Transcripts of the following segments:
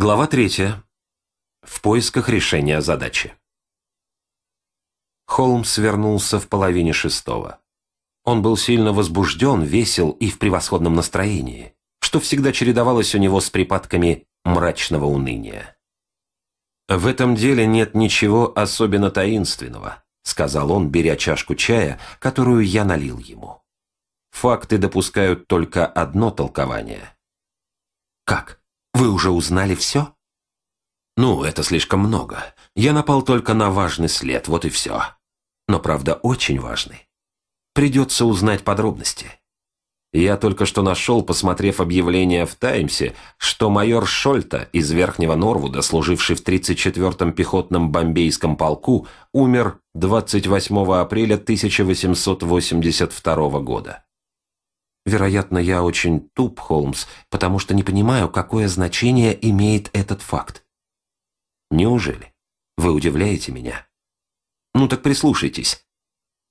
Глава третья. В поисках решения задачи. Холмс вернулся в половине шестого. Он был сильно возбужден, весел и в превосходном настроении, что всегда чередовалось у него с припадками мрачного уныния. «В этом деле нет ничего особенно таинственного», сказал он, беря чашку чая, которую я налил ему. «Факты допускают только одно толкование». «Как? Вы уже узнали все?» «Ну, это слишком много. Я напал только на важный след, вот и все. Но, правда, очень важный. Придется узнать подробности. Я только что нашел, посмотрев объявление в «Таймсе», что майор Шольта из Верхнего Норвуда, служивший в 34-м пехотном бомбейском полку, умер 28 апреля 1882 года. Вероятно, я очень туп, Холмс, потому что не понимаю, какое значение имеет этот факт. Неужели? Вы удивляете меня? Ну так прислушайтесь.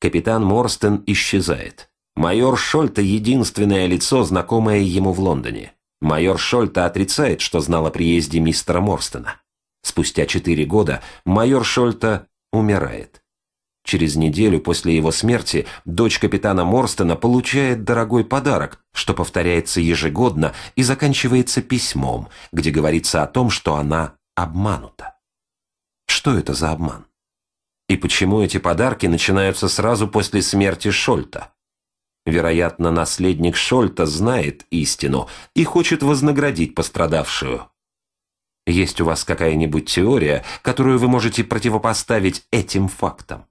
Капитан Морстен исчезает. Майор Шольта – единственное лицо, знакомое ему в Лондоне. Майор Шольта отрицает, что знал о приезде мистера Морстена. Спустя четыре года майор Шольта умирает. Через неделю после его смерти дочь капитана Морстена получает дорогой подарок, что повторяется ежегодно и заканчивается письмом, где говорится о том, что она обманута. Что это за обман? И почему эти подарки начинаются сразу после смерти Шольта? Вероятно, наследник Шольта знает истину и хочет вознаградить пострадавшую. Есть у вас какая-нибудь теория, которую вы можете противопоставить этим фактам?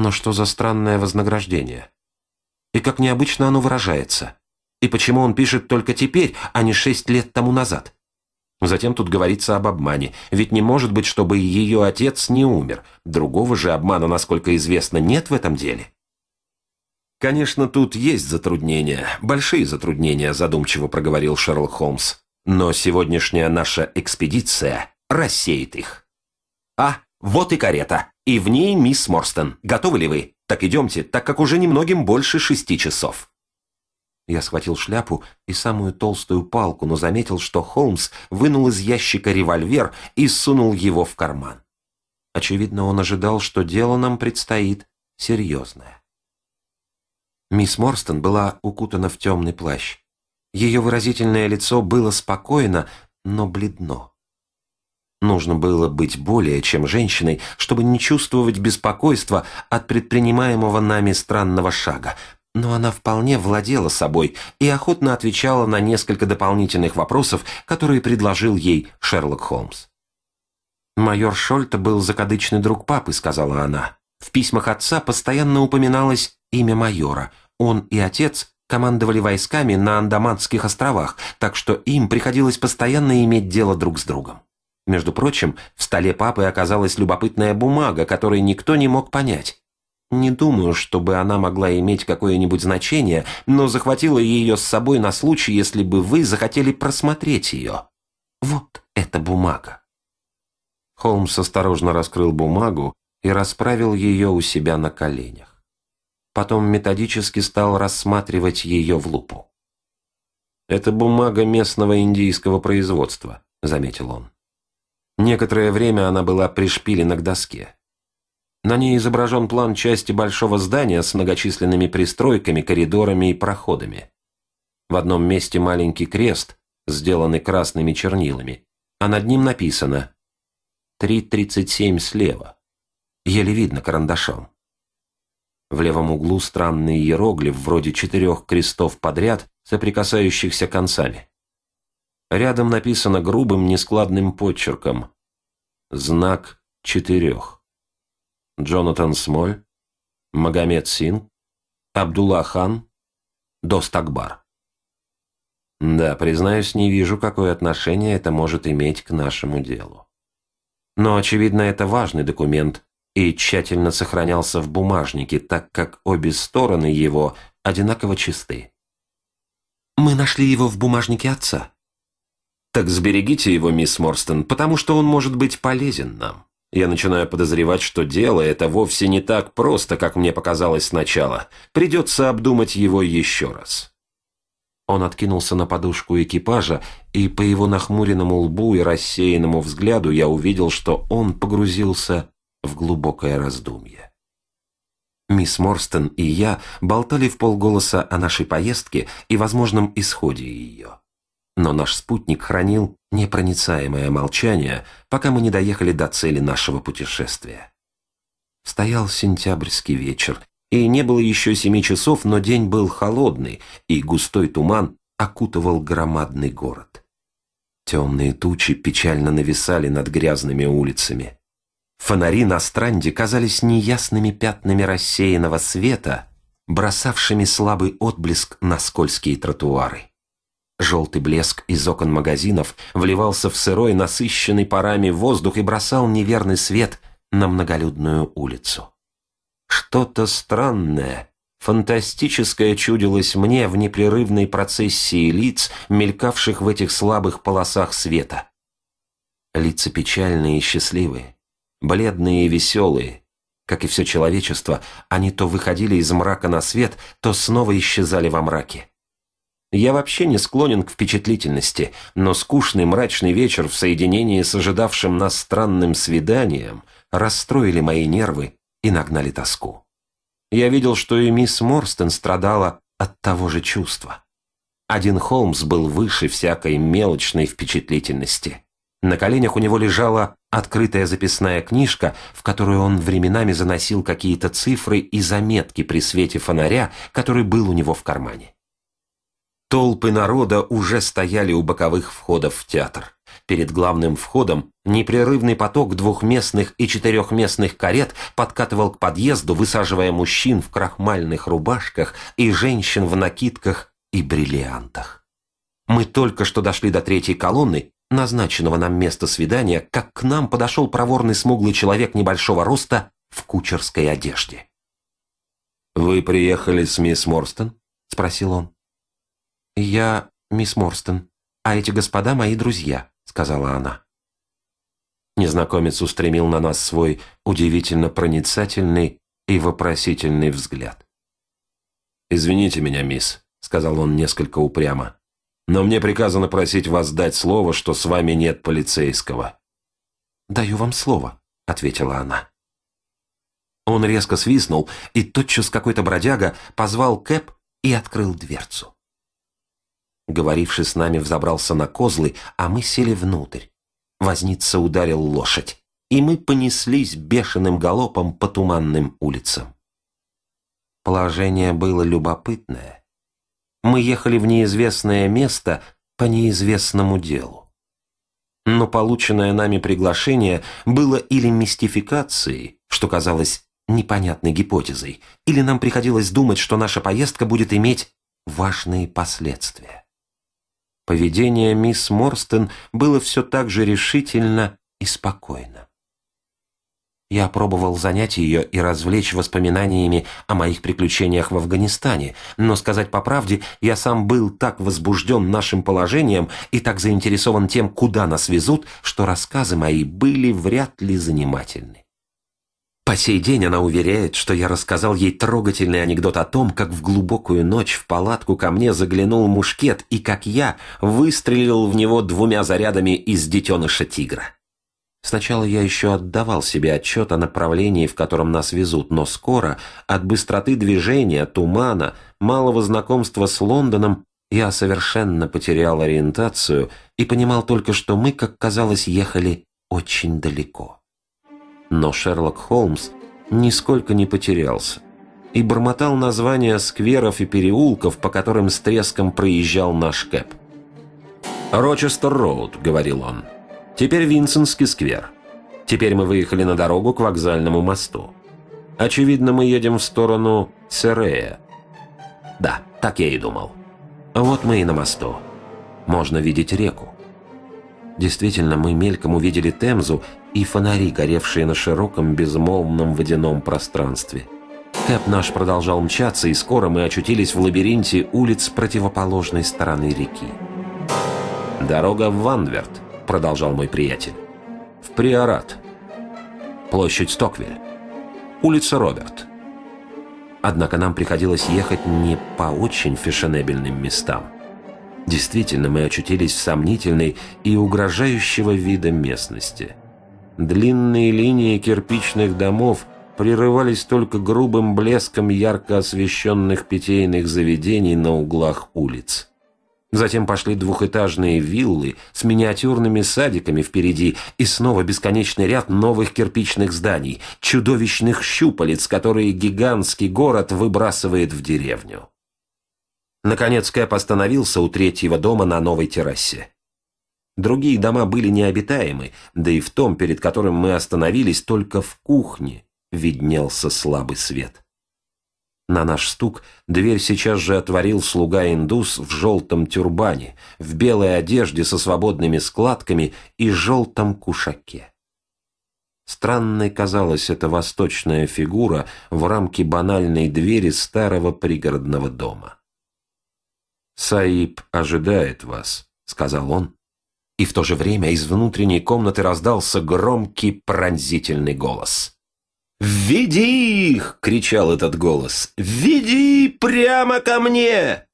Но что за странное вознаграждение? И как необычно оно выражается? И почему он пишет только теперь, а не шесть лет тому назад? Затем тут говорится об обмане, ведь не может быть, чтобы ее отец не умер. Другого же обмана, насколько известно, нет в этом деле. «Конечно, тут есть затруднения, большие затруднения», задумчиво проговорил Шерлок Холмс. «Но сегодняшняя наша экспедиция рассеет их». «А, вот и карета, и в ней мисс Морстон. Готовы ли вы? Так идемте, так как уже немногим больше шести часов». Я схватил шляпу и самую толстую палку, но заметил, что Холмс вынул из ящика револьвер и сунул его в карман. Очевидно, он ожидал, что дело нам предстоит серьезное. Мисс Морстон была укутана в темный плащ. Ее выразительное лицо было спокойно, но бледно. Нужно было быть более чем женщиной, чтобы не чувствовать беспокойства от предпринимаемого нами странного шага, но она вполне владела собой и охотно отвечала на несколько дополнительных вопросов, которые предложил ей Шерлок Холмс. «Майор Шольта был закадычный друг папы», — сказала она. В письмах отца постоянно упоминалось имя майора. Он и отец командовали войсками на Андаманских островах, так что им приходилось постоянно иметь дело друг с другом. Между прочим, в столе папы оказалась любопытная бумага, которой никто не мог понять. Не думаю, чтобы она могла иметь какое-нибудь значение, но захватила ее с собой на случай, если бы вы захотели просмотреть ее. Вот эта бумага. Холмс осторожно раскрыл бумагу и расправил ее у себя на коленях. Потом методически стал рассматривать ее в лупу. «Это бумага местного индийского производства», — заметил он. Некоторое время она была пришпилена к доске. На ней изображен план части большого здания с многочисленными пристройками, коридорами и проходами. В одном месте маленький крест, сделанный красными чернилами, а над ним написано «3.37 слева» еле видно карандашом. В левом углу странный иероглиф вроде четырех крестов подряд, соприкасающихся концами. Рядом написано грубым нескладным подчерком «Знак четырех». Джонатан Смоль, Магомед Син, Абдулла Хан, Достакбар. Да, признаюсь, не вижу, какое отношение это может иметь к нашему делу. Но, очевидно, это важный документ, и тщательно сохранялся в бумажнике, так как обе стороны его одинаково чисты. «Мы нашли его в бумажнике отца». «Так сберегите его, мисс Морстон, потому что он может быть полезен нам. Я начинаю подозревать, что дело это вовсе не так просто, как мне показалось сначала. Придется обдумать его еще раз». Он откинулся на подушку экипажа, и по его нахмуренному лбу и рассеянному взгляду я увидел, что он погрузился в глубокое раздумье. Мисс Морстон и я болтали в полголоса о нашей поездке и возможном исходе ее. Но наш спутник хранил непроницаемое молчание, пока мы не доехали до цели нашего путешествия. Стоял сентябрьский вечер, и не было еще семи часов, но день был холодный, и густой туман окутывал громадный город. Темные тучи печально нависали над грязными улицами. Фонари на странде казались неясными пятнами рассеянного света, бросавшими слабый отблеск на скользкие тротуары. Желтый блеск из окон магазинов вливался в сырой, насыщенный парами воздух и бросал неверный свет на многолюдную улицу. Что-то странное, фантастическое чудилось мне в непрерывной процессии лиц, мелькавших в этих слабых полосах света. Лица печальные и счастливые, бледные и веселые. Как и все человечество, они то выходили из мрака на свет, то снова исчезали во мраке. Я вообще не склонен к впечатлительности, но скучный мрачный вечер в соединении с ожидавшим нас странным свиданием расстроили мои нервы и нагнали тоску. Я видел, что и мисс Морстон страдала от того же чувства. Один Холмс был выше всякой мелочной впечатлительности. На коленях у него лежала открытая записная книжка, в которую он временами заносил какие-то цифры и заметки при свете фонаря, который был у него в кармане. Толпы народа уже стояли у боковых входов в театр. Перед главным входом непрерывный поток двухместных и четырехместных карет подкатывал к подъезду, высаживая мужчин в крахмальных рубашках и женщин в накидках и бриллиантах. Мы только что дошли до третьей колонны, назначенного нам места свидания, как к нам подошел проворный смуглый человек небольшого роста в кучерской одежде. «Вы приехали с мисс Морстон?» – спросил он. «Я мисс Морстон, а эти господа мои друзья», – сказала она. Незнакомец устремил на нас свой удивительно проницательный и вопросительный взгляд. «Извините меня, мисс», – сказал он несколько упрямо. Но мне приказано просить вас дать слово, что с вами нет полицейского». «Даю вам слово», — ответила она. Он резко свистнул, и тотчас какой-то бродяга позвал Кэп и открыл дверцу. Говоривший с нами взобрался на козлы, а мы сели внутрь. Возница ударил лошадь, и мы понеслись бешеным галопом по туманным улицам. Положение было любопытное. Мы ехали в неизвестное место по неизвестному делу. Но полученное нами приглашение было или мистификацией, что казалось непонятной гипотезой, или нам приходилось думать, что наша поездка будет иметь важные последствия. Поведение мисс Морстен было все так же решительно и спокойно. Я пробовал занять ее и развлечь воспоминаниями о моих приключениях в Афганистане, но, сказать по правде, я сам был так возбужден нашим положением и так заинтересован тем, куда нас везут, что рассказы мои были вряд ли занимательны. По сей день она уверяет, что я рассказал ей трогательный анекдот о том, как в глубокую ночь в палатку ко мне заглянул мушкет и как я выстрелил в него двумя зарядами из детеныша тигра. Сначала я еще отдавал себе отчет о направлении, в котором нас везут, но скоро от быстроты движения, тумана, малого знакомства с Лондоном я совершенно потерял ориентацию и понимал только, что мы, как казалось, ехали очень далеко. Но Шерлок Холмс нисколько не потерялся и бормотал названия скверов и переулков, по которым с треском проезжал наш кэп. «Рочестер-Роуд», — говорил он, — Теперь Винсенский сквер. Теперь мы выехали на дорогу к вокзальному мосту. Очевидно, мы едем в сторону Серея. Да, так я и думал. Вот мы и на мосту. Можно видеть реку. Действительно, мы мельком увидели Темзу и фонари, горевшие на широком безмолвном водяном пространстве. Кэп наш продолжал мчаться, и скоро мы очутились в лабиринте улиц противоположной стороны реки. Дорога в Ванверт – продолжал мой приятель. В Приорат. Площадь Стоквиль. Улица Роберт. Однако нам приходилось ехать не по очень фешенебельным местам. Действительно, мы очутились в сомнительной и угрожающего вида местности. Длинные линии кирпичных домов прерывались только грубым блеском ярко освещенных питейных заведений на углах улиц. Затем пошли двухэтажные виллы с миниатюрными садиками впереди и снова бесконечный ряд новых кирпичных зданий, чудовищных щупалец, которые гигантский город выбрасывает в деревню. Наконец Кэп остановился у третьего дома на новой террасе. Другие дома были необитаемы, да и в том, перед которым мы остановились, только в кухне виднелся слабый свет. На наш стук дверь сейчас же отворил слуга-индус в желтом тюрбане, в белой одежде со свободными складками и желтом кушаке. Странной казалась эта восточная фигура в рамке банальной двери старого пригородного дома. «Саиб ожидает вас», — сказал он. И в то же время из внутренней комнаты раздался громкий пронзительный голос. «Веди их!» — кричал этот голос. «Веди прямо ко мне!»